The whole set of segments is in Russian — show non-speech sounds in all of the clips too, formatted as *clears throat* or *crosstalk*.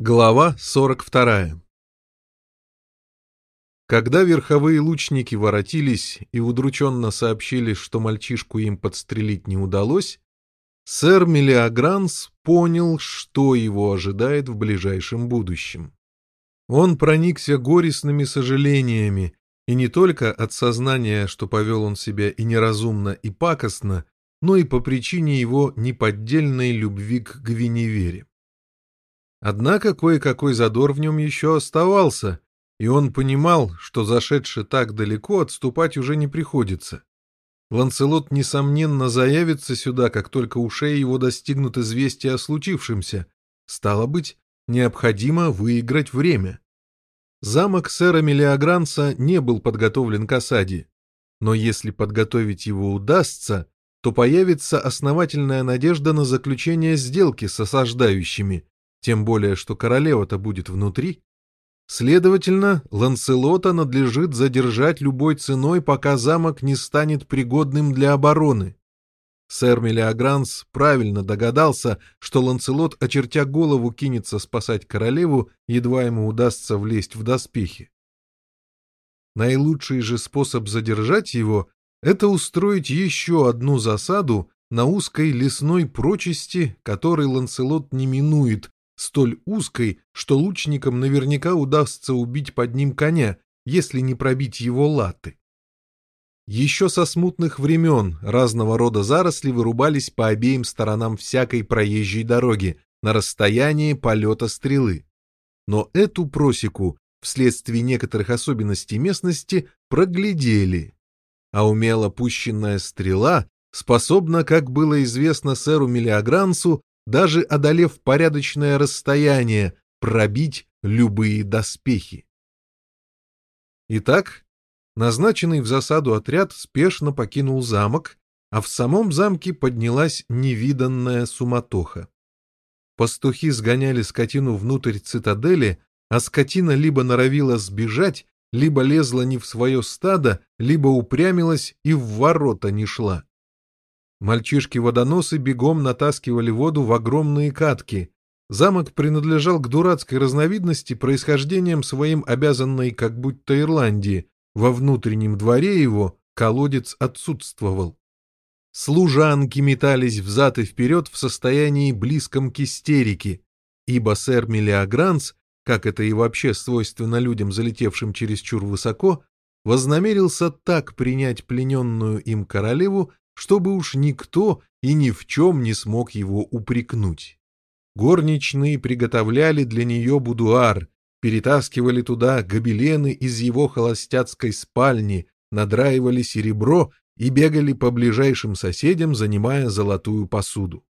Глава 42 Когда верховые лучники воротились и удрученно сообщили, что мальчишку им подстрелить не удалось, сэр Мелиогранс понял, что его ожидает в ближайшем будущем. Он проникся горестными сожалениями, и не только от сознания, что повел он себя и неразумно, и пакостно, но и по причине его неподдельной любви к Гвиневере. Однако кое-какой задор в нем еще оставался, и он понимал, что зашедший так далеко отступать уже не приходится. Ланцелот, несомненно, заявится сюда, как только ушей его достигнут известия о случившемся. Стало быть, необходимо выиграть время. Замок сэра Мелиогранца не был подготовлен к осаде, но если подготовить его удастся, то появится основательная надежда на заключение сделки с осаждающими, тем более, что королева-то будет внутри. Следовательно, Ланселота надлежит задержать любой ценой, пока замок не станет пригодным для обороны. Сэр Мелиогранс правильно догадался, что Ланселот, очертя голову, кинется спасать королеву, едва ему удастся влезть в доспехи. Наилучший же способ задержать его — это устроить еще одну засаду на узкой лесной прочести, которой Ланселот не минует, столь узкой, что лучникам наверняка удастся убить под ним коня, если не пробить его латы. Еще со смутных времен разного рода заросли вырубались по обеим сторонам всякой проезжей дороги на расстоянии полета стрелы. Но эту просеку вследствие некоторых особенностей местности проглядели, а умело пущенная стрела способна, как было известно сэру Мелиогрансу, даже одолев порядочное расстояние, пробить любые доспехи. Итак, назначенный в засаду отряд спешно покинул замок, а в самом замке поднялась невиданная суматоха. Пастухи сгоняли скотину внутрь цитадели, а скотина либо норовила сбежать, либо лезла не в свое стадо, либо упрямилась и в ворота не шла. Мальчишки-водоносы бегом натаскивали воду в огромные катки. Замок принадлежал к дурацкой разновидности, происхождением своим обязанной как будто Ирландии. Во внутреннем дворе его колодец отсутствовал. Служанки метались взад и вперед в состоянии близком к истерике, ибо сэр Мелиогранс, как это и вообще свойственно людям, залетевшим чересчур высоко, вознамерился так принять плененную им королеву, чтобы уж никто и ни в чем не смог его упрекнуть. Горничные приготовляли для нее будуар, перетаскивали туда гобелены из его холостяцкой спальни, надраивали серебро и бегали по ближайшим соседям, занимая золотую посуду.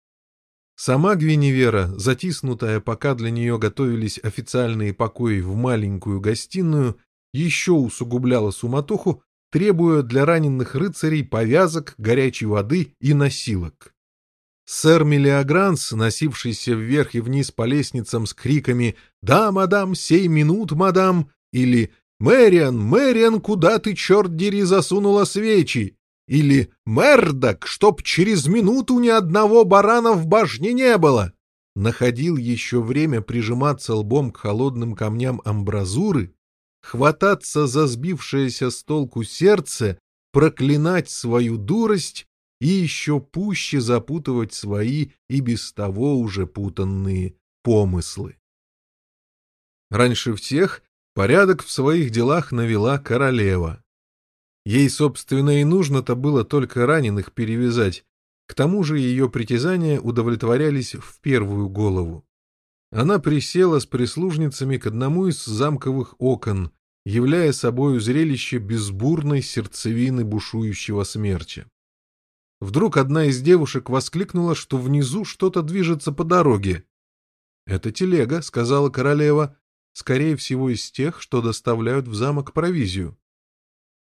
Сама Гвиневера, затиснутая, пока для нее готовились официальные покои в маленькую гостиную, еще усугубляла суматоху, требуя для раненых рыцарей повязок, горячей воды и носилок. Сэр Мелиогранс, носившийся вверх и вниз по лестницам с криками «Да, мадам, сей минут, мадам!» или «Мэриан, Мэриан, куда ты, черт дери, засунула свечи?» или «Мердок, чтоб через минуту ни одного барана в башне не было!» находил еще время прижиматься лбом к холодным камням амбразуры хвататься за сбившееся с толку сердце, проклинать свою дурость и еще пуще запутывать свои и без того уже путанные помыслы. Раньше всех порядок в своих делах навела королева. Ей, собственно, и нужно-то было только раненых перевязать, к тому же ее притязания удовлетворялись в первую голову. Она присела с прислужницами к одному из замковых окон, являя собою зрелище безбурной сердцевины бушующего смерча. Вдруг одна из девушек воскликнула, что внизу что-то движется по дороге. «Это телега», — сказала королева, — «скорее всего из тех, что доставляют в замок провизию».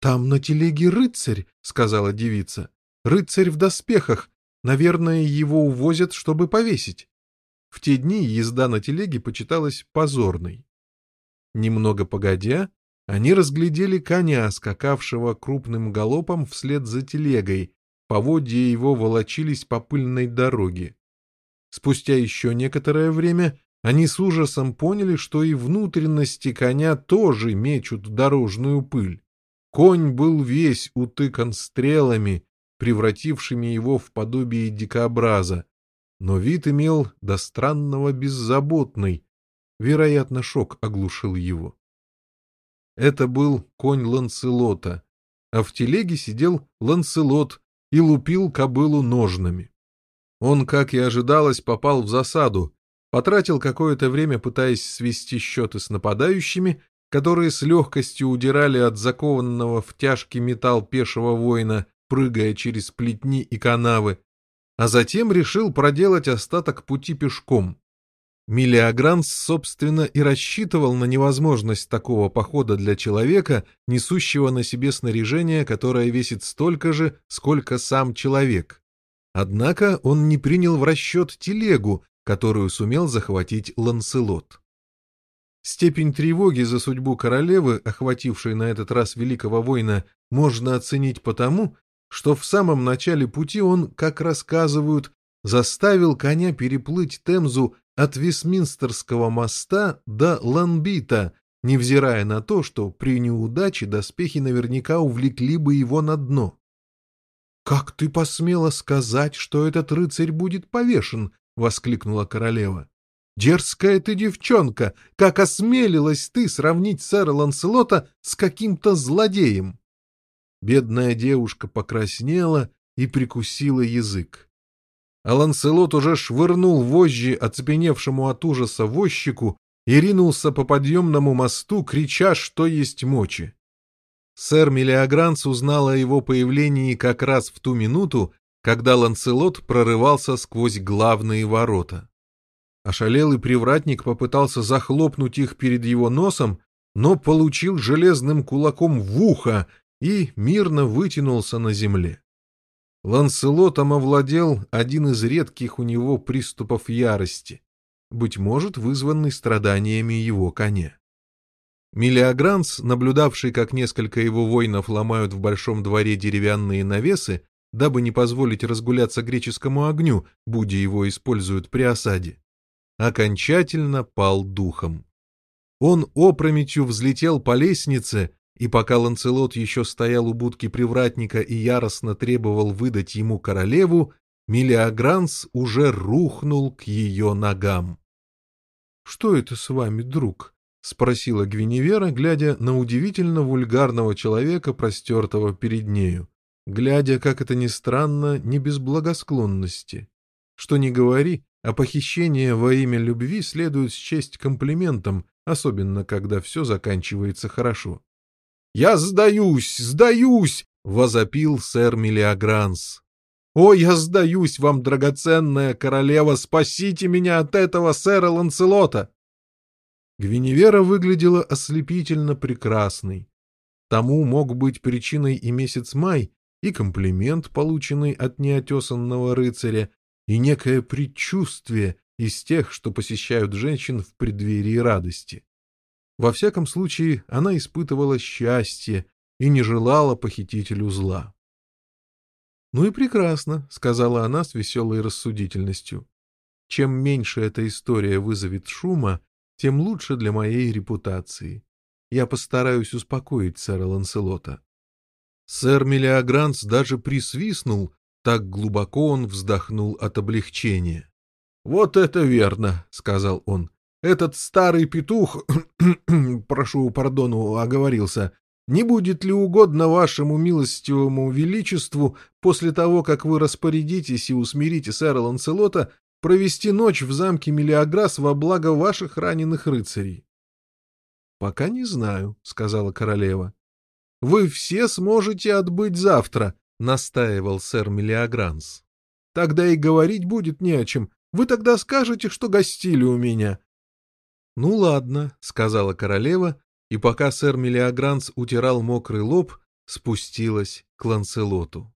«Там на телеге рыцарь», — сказала девица. «Рыцарь в доспехах. Наверное, его увозят, чтобы повесить». В те дни езда на телеге почиталась позорной. Немного погодя, они разглядели коня, скакавшего крупным галопом вслед за телегой, поводья его волочились по пыльной дороге. Спустя еще некоторое время они с ужасом поняли, что и внутренности коня тоже мечут дорожную пыль. Конь был весь утыкан стрелами, превратившими его в подобие дикобраза, но вид имел до странного беззаботный, вероятно, шок оглушил его. Это был конь Ланселота, а в телеге сидел Ланселот и лупил кобылу ножнами. Он, как и ожидалось, попал в засаду, потратил какое-то время, пытаясь свести счеты с нападающими, которые с легкостью удирали от закованного в тяжкий металл пешего воина, прыгая через плетни и канавы, а затем решил проделать остаток пути пешком. Миллиогранс, собственно, и рассчитывал на невозможность такого похода для человека, несущего на себе снаряжение, которое весит столько же, сколько сам человек. Однако он не принял в расчет телегу, которую сумел захватить Ланселот. Степень тревоги за судьбу королевы, охватившей на этот раз великого воина, можно оценить потому, что в самом начале пути он, как рассказывают, заставил коня переплыть Темзу от Вестминстерского моста до Ланбита, невзирая на то, что при неудаче доспехи наверняка увлекли бы его на дно. «Как ты посмела сказать, что этот рыцарь будет повешен?» — воскликнула королева. «Дерзкая ты девчонка! Как осмелилась ты сравнить сэра Ланселота с каким-то злодеем!» Бедная девушка покраснела и прикусила язык. А Ланселот уже швырнул вожжи оцепеневшему от ужаса возчику и ринулся по подъемному мосту, крича, что есть мочи. Сэр Мелиогранц узнал о его появлении как раз в ту минуту, когда Ланселот прорывался сквозь главные ворота. Ошалелый привратник попытался захлопнуть их перед его носом, но получил железным кулаком в ухо и мирно вытянулся на земле. Ланселотом овладел один из редких у него приступов ярости, быть может, вызванный страданиями его коня. Миллиогранс, наблюдавший, как несколько его воинов ломают в большом дворе деревянные навесы, дабы не позволить разгуляться греческому огню, будя его используют при осаде, окончательно пал духом. Он опрометью взлетел по лестнице, и пока Ланцелот еще стоял у будки привратника и яростно требовал выдать ему королеву, Мелиогранс уже рухнул к ее ногам. — Что это с вами, друг? — спросила Гвиневера, глядя на удивительно вульгарного человека, простертого перед нею, глядя, как это ни странно, не без благосклонности. Что ни говори, а похищение во имя любви следует счесть комплиментом, особенно когда все заканчивается хорошо. «Я сдаюсь, сдаюсь!» — возопил сэр Мелиогранс. «О, я сдаюсь вам, драгоценная королева! Спасите меня от этого сэра Ланселота!» Гвиневера выглядела ослепительно прекрасной. Тому мог быть причиной и месяц май, и комплимент, полученный от неотесанного рыцаря, и некое предчувствие из тех, что посещают женщин в преддверии радости. Во всяком случае, она испытывала счастье и не желала похитителю зла. «Ну и прекрасно», — сказала она с веселой рассудительностью. «Чем меньше эта история вызовет шума, тем лучше для моей репутации. Я постараюсь успокоить сэра Ланселота». Сэр Мелиогранс даже присвистнул, так глубоко он вздохнул от облегчения. «Вот это верно», — сказал он. «Этот старый петух, *clears throat* прошу пардону, оговорился, не будет ли угодно вашему милостивому величеству после того, как вы распорядитесь и усмирите сэра Ланселота, провести ночь в замке Мелиограс во благо ваших раненых рыцарей?» «Пока не знаю», — сказала королева. «Вы все сможете отбыть завтра», — настаивал сэр Мелиогранс. «Тогда и говорить будет не о чем. Вы тогда скажете, что гостили у меня». «Ну ладно», — сказала королева, и пока сэр Мелиогранс утирал мокрый лоб, спустилась к Ланселоту.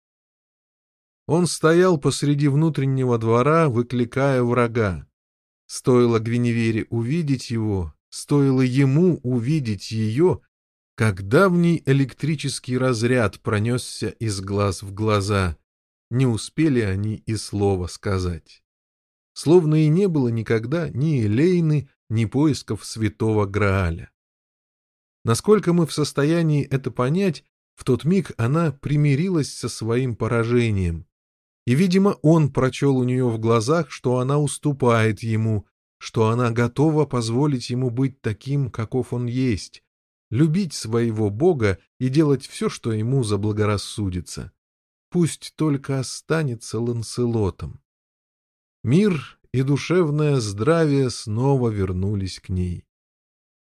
Он стоял посреди внутреннего двора, выкликая врага. Стоило Гвиневере увидеть его, стоило ему увидеть ее, как давний электрический разряд пронесся из глаз в глаза, не успели они и слова сказать. словно и не было никогда ни Элейны, ни поисков святого Грааля. Насколько мы в состоянии это понять, в тот миг она примирилась со своим поражением. И, видимо, он прочел у нее в глазах, что она уступает ему, что она готова позволить ему быть таким, каков он есть, любить своего Бога и делать все, что ему заблагорассудится. Пусть только останется Ланселотом. Мир и душевное здравие снова вернулись к ней.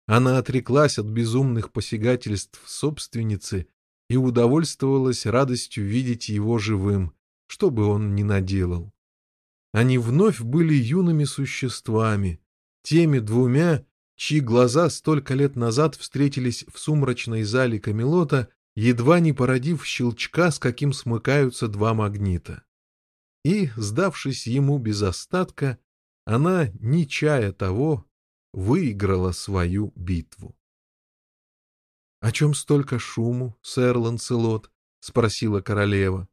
Она отреклась от безумных посягательств собственницы и удовольствовалась радостью видеть его живым, что бы он ни наделал. Они вновь были юными существами, теми двумя, чьи глаза столько лет назад встретились в сумрачной зале Камелота, едва не породив щелчка, с каким смыкаются два магнита. И, сдавшись ему без остатка, она, не чая того, выиграла свою битву. — О чем столько шуму, сэр Ланселот? — спросила королева.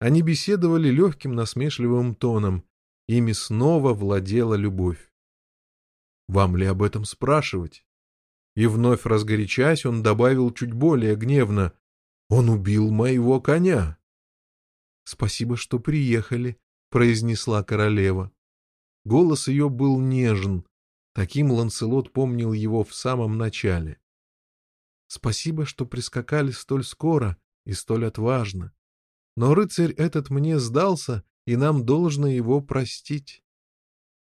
Они беседовали легким насмешливым тоном, ими снова владела любовь. Вам ли об этом спрашивать? И вновь разгорячась, он добавил чуть более гневно. Он убил моего коня. Спасибо, что приехали, произнесла королева. Голос ее был нежен. Таким Ланселот помнил его в самом начале. Спасибо, что прискакали столь скоро и столь отважно. Но рыцарь этот мне сдался, и нам должно его простить.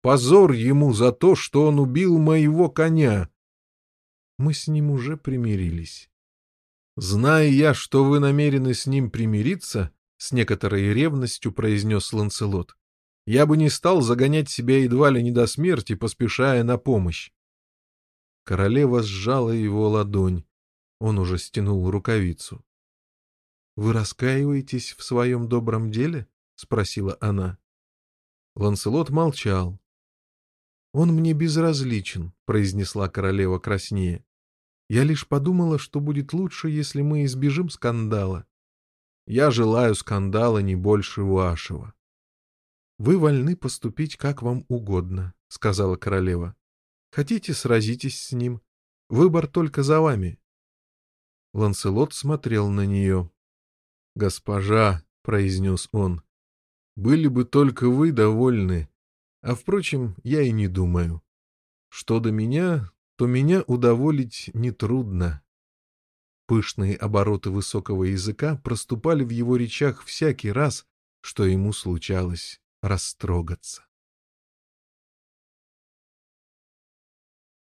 Позор ему за то, что он убил моего коня. Мы с ним уже примирились. Зная я, что вы намерены с ним примириться, с некоторой ревностью произнес Ланцелот, я бы не стал загонять себя едва ли не до смерти, поспешая на помощь. Королева сжала его ладонь. Он уже стянул рукавицу. — Вы раскаиваетесь в своем добром деле? — спросила она. Ланселот молчал. «Он мне безразличен», — произнесла королева краснее. «Я лишь подумала, что будет лучше, если мы избежим скандала. Я желаю скандала не больше вашего». «Вы вольны поступить как вам угодно», — сказала королева. «Хотите, сразитесь с ним. Выбор только за вами». Ланселот смотрел на нее. «Госпожа», — произнес он, — «были бы только вы довольны, а, впрочем, я и не думаю. Что до меня, то меня удоволить нетрудно. Пышные обороты высокого языка проступали в его речах всякий раз, что ему случалось растрогаться.